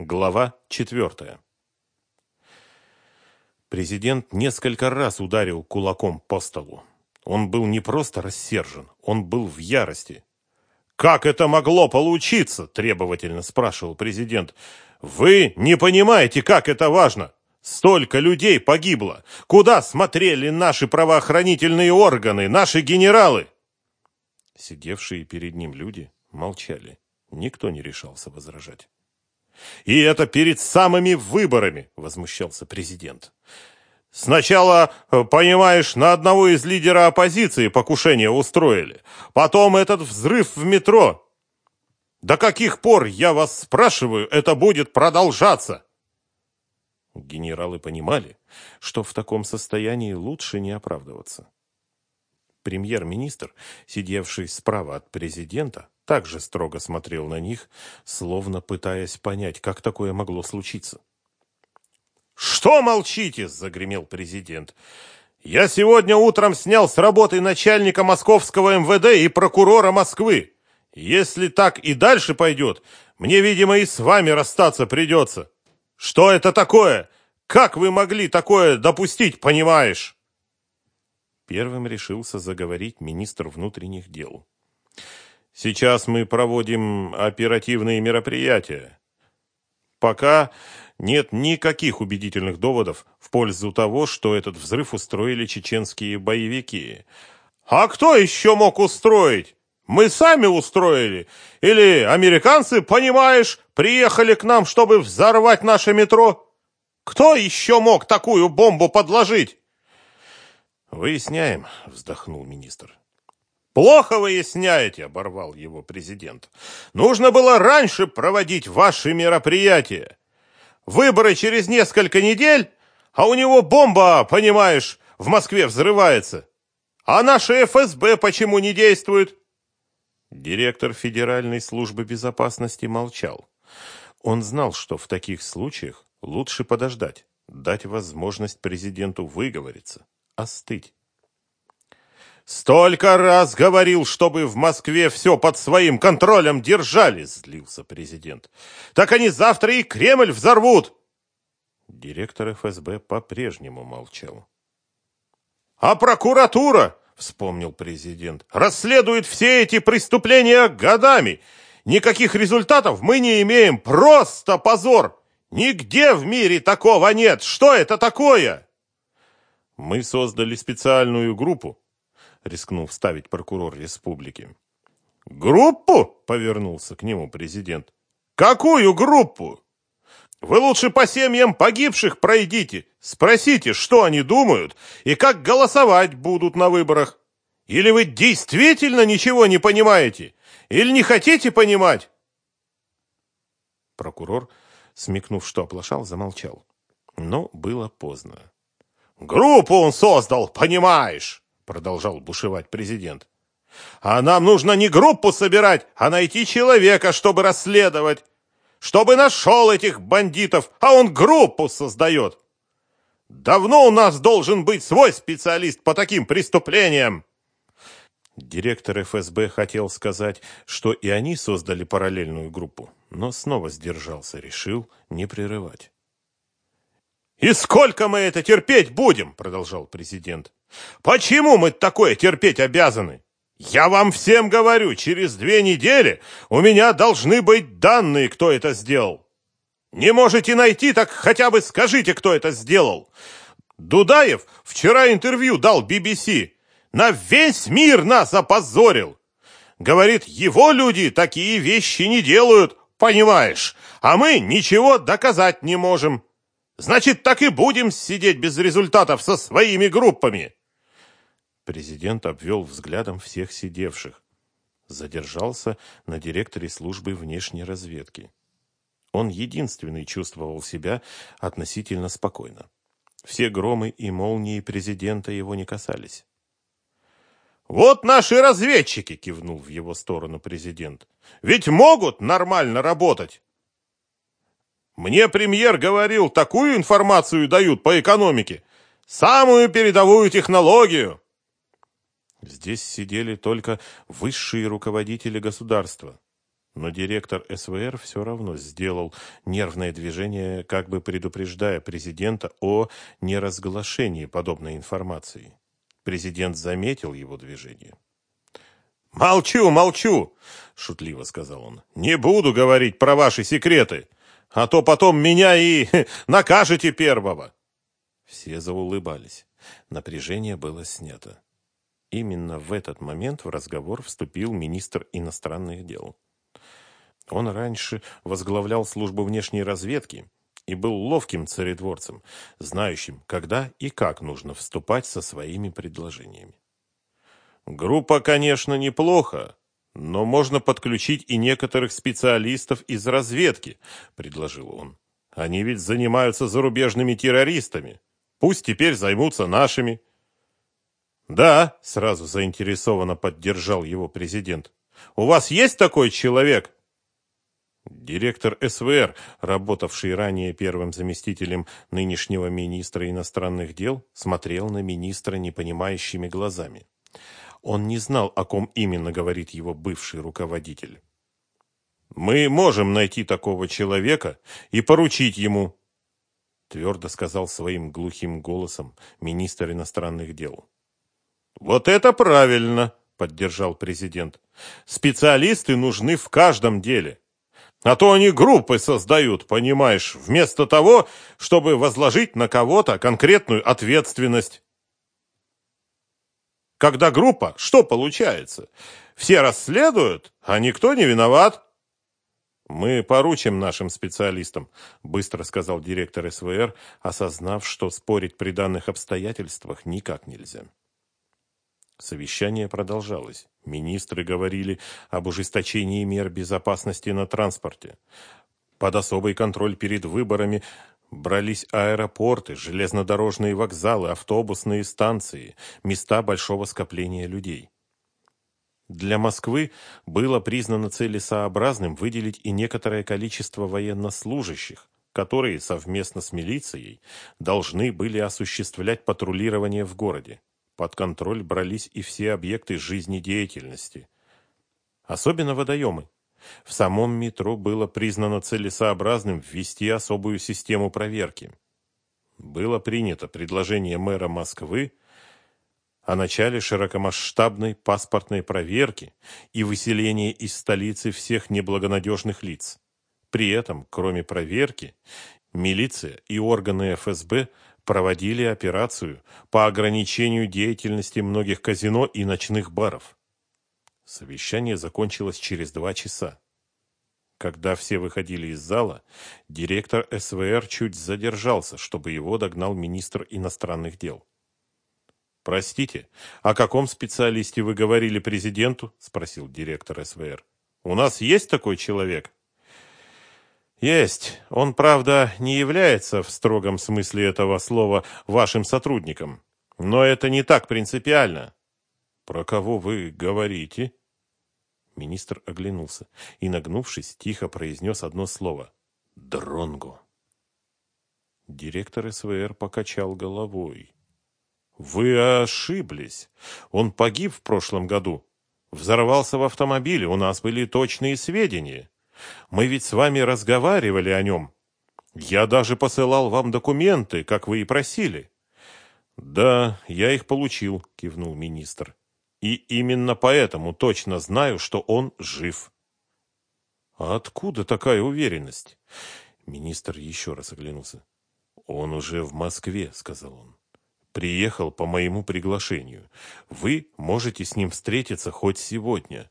Глава четвертая. Президент несколько раз ударил кулаком по столу. Он был не просто рассержен, он был в ярости. «Как это могло получиться?» – требовательно спрашивал президент. «Вы не понимаете, как это важно. Столько людей погибло. Куда смотрели наши правоохранительные органы, наши генералы?» Сидевшие перед ним люди молчали. Никто не решался возражать. «И это перед самыми выборами!» – возмущался президент. Сначала, э, понимаешь, на одного из лидера оппозиции покушение устроили. Потом этот взрыв в метро. До каких пор, я вас спрашиваю, это будет продолжаться? Генералы понимали, что в таком состоянии лучше не оправдываться. Премьер-министр, сидевший справа от президента, также строго смотрел на них, словно пытаясь понять, как такое могло случиться. «Что молчите?» – загремел президент. «Я сегодня утром снял с работы начальника московского МВД и прокурора Москвы. Если так и дальше пойдет, мне, видимо, и с вами расстаться придется. Что это такое? Как вы могли такое допустить, понимаешь?» Первым решился заговорить министр внутренних дел. «Сейчас мы проводим оперативные мероприятия. Пока нет никаких убедительных доводов в пользу того, что этот взрыв устроили чеченские боевики. А кто еще мог устроить? Мы сами устроили? Или американцы, понимаешь, приехали к нам, чтобы взорвать наше метро? Кто еще мог такую бомбу подложить? Выясняем, вздохнул министр. Плохо выясняете, оборвал его президент. Нужно было раньше проводить ваши мероприятия. Выборы через несколько недель, а у него бомба, понимаешь, в Москве взрывается. А наши ФСБ почему не действуют? Директор Федеральной службы безопасности молчал. Он знал, что в таких случаях лучше подождать, дать возможность президенту выговориться, остыть. «Столько раз говорил, чтобы в Москве все под своим контролем держали!» – злился президент. «Так они завтра и Кремль взорвут!» Директор ФСБ по-прежнему молчал. «А прокуратура, — вспомнил президент, — расследует все эти преступления годами. Никаких результатов мы не имеем. Просто позор! Нигде в мире такого нет. Что это такое?» Мы создали специальную группу, рискнул вставить прокурор республики. «Группу?» — повернулся к нему президент. «Какую группу? Вы лучше по семьям погибших пройдите, спросите, что они думают и как голосовать будут на выборах. Или вы действительно ничего не понимаете? Или не хотите понимать?» Прокурор, смекнув, что оплошал, замолчал. Но было поздно. «Группу он создал, понимаешь!» Продолжал бушевать президент. А нам нужно не группу собирать, а найти человека, чтобы расследовать. Чтобы нашел этих бандитов, а он группу создает. Давно у нас должен быть свой специалист по таким преступлениям. Директор ФСБ хотел сказать, что и они создали параллельную группу, но снова сдержался, решил не прерывать. «И сколько мы это терпеть будем?» – продолжал президент. «Почему мы такое терпеть обязаны? Я вам всем говорю, через две недели у меня должны быть данные, кто это сделал. Не можете найти, так хотя бы скажите, кто это сделал. Дудаев вчера интервью дал BBC. На весь мир нас опозорил. Говорит, его люди такие вещи не делают, понимаешь, а мы ничего доказать не можем». Значит, так и будем сидеть без результатов со своими группами. Президент обвел взглядом всех сидевших. Задержался на директоре службы внешней разведки. Он единственный чувствовал себя относительно спокойно. Все громы и молнии президента его не касались. «Вот наши разведчики!» — кивнул в его сторону президент. «Ведь могут нормально работать!» Мне премьер говорил, такую информацию дают по экономике. Самую передовую технологию. Здесь сидели только высшие руководители государства. Но директор СВР все равно сделал нервное движение, как бы предупреждая президента о неразглашении подобной информации. Президент заметил его движение. «Молчу, молчу!» – шутливо сказал он. «Не буду говорить про ваши секреты, а то потом меня и накажете первого!» Все заулыбались. Напряжение было снято. Именно в этот момент в разговор вступил министр иностранных дел. Он раньше возглавлял службу внешней разведки и был ловким царедворцем, знающим, когда и как нужно вступать со своими предложениями. Группа, конечно, неплохо, но можно подключить и некоторых специалистов из разведки, предложил он. Они ведь занимаются зарубежными террористами. Пусть теперь займутся нашими. Да, сразу заинтересованно поддержал его президент. У вас есть такой человек? Директор СВР, работавший ранее первым заместителем нынешнего министра иностранных дел, смотрел на министра непонимающими глазами. Он не знал, о ком именно говорит его бывший руководитель. «Мы можем найти такого человека и поручить ему», твердо сказал своим глухим голосом министр иностранных дел. «Вот это правильно!» – поддержал президент. «Специалисты нужны в каждом деле. А то они группы создают, понимаешь, вместо того, чтобы возложить на кого-то конкретную ответственность. Когда группа, что получается? Все расследуют, а никто не виноват. Мы поручим нашим специалистам, быстро сказал директор СВР, осознав, что спорить при данных обстоятельствах никак нельзя. Совещание продолжалось. Министры говорили об ужесточении мер безопасности на транспорте. Под особый контроль перед выборами брались аэропорты, железнодорожные вокзалы, автобусные станции, места большого скопления людей. Для Москвы было признано целесообразным выделить и некоторое количество военнослужащих, которые совместно с милицией должны были осуществлять патрулирование в городе. Под контроль брались и все объекты жизнедеятельности. Особенно водоемы. В самом метро было признано целесообразным ввести особую систему проверки. Было принято предложение мэра Москвы о начале широкомасштабной паспортной проверки и выселении из столицы всех неблагонадежных лиц. При этом, кроме проверки, милиция и органы ФСБ проводили операцию по ограничению деятельности многих казино и ночных баров. Совещание закончилось через два часа. Когда все выходили из зала, директор СВР чуть задержался, чтобы его догнал министр иностранных дел. «Простите, о каком специалисте вы говорили президенту?» – спросил директор СВР. «У нас есть такой человек?» Есть. Он, правда, не является в строгом смысле этого слова вашим сотрудником. Но это не так принципиально. Про кого вы говорите? Министр оглянулся и, нагнувшись, тихо произнес одно слово. Дронго. Директор СВР покачал головой. Вы ошиблись. Он погиб в прошлом году. Взорвался в автомобиле, у нас были точные сведения. Мы ведь с вами разговаривали о нем. Я даже посылал вам документы, как вы и просили. Да, я их получил, кивнул министр. И именно поэтому точно знаю, что он жив. А откуда такая уверенность? Министр еще раз оглянулся. Он уже в Москве, сказал он. Приехал по моему приглашению. Вы можете с ним встретиться хоть сегодня.